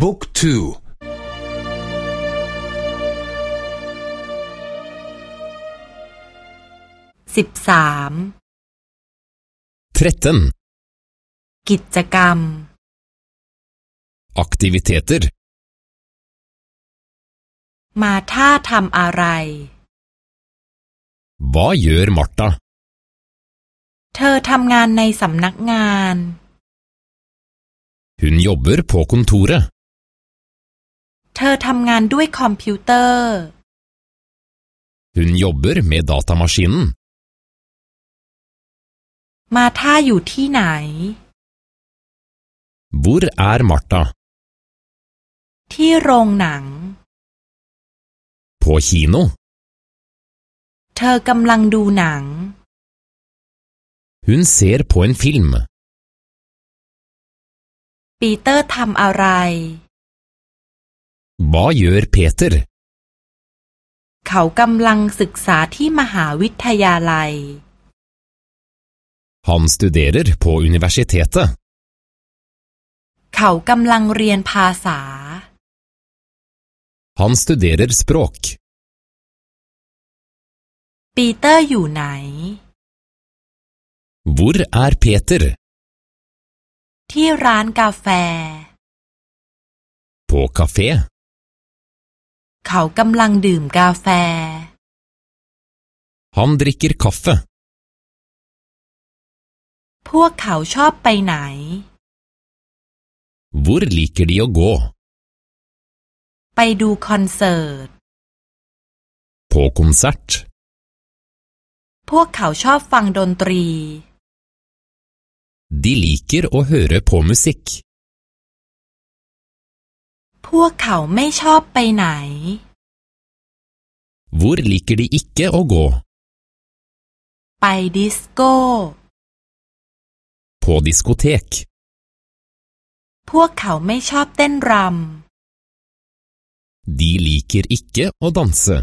บุ๊กทูสิบสามกิจกรรม aktiviteter มาท่าทำอะไร Hva gjør Martha เธอทำงานในสำนักงาน Hun jobber på kontoret เธ อทำงานด้วยคอมพิวเตอร์ Hun jobber med datamaskinen มาท่าอยู่ที่ไหน Hvor er Martha ที่โรงหนัง På kino เธอกำลังดูหนัง Hun ser på en film ปีเตอร์ทำอะไร Hva gjør Peter เขากำลังศึกษาที่มหาวิทยาลัย Han studerer på universitetet เขากำลังเรียนภาษา Han studerer språk ปีเตอร์อยู่ไหน Hvor er Peter ที่ร้านกาแฟ På kafé เขากำลังดื่มกาแฟ Han drikker kaffe พวกเขาชอบไปไหน Hvor liker de å gå ไปดูคอนเสิร์ต På konsert พวกเขาชอบฟังดนตรี De liker å høre på musikk พวกเขาไม่ชอบไปไหน Hvor liker de ikke å gå ไปดิสโก้ På diskotek พวกเขาไม่ชอบเต้นรำ De liker ikke å danse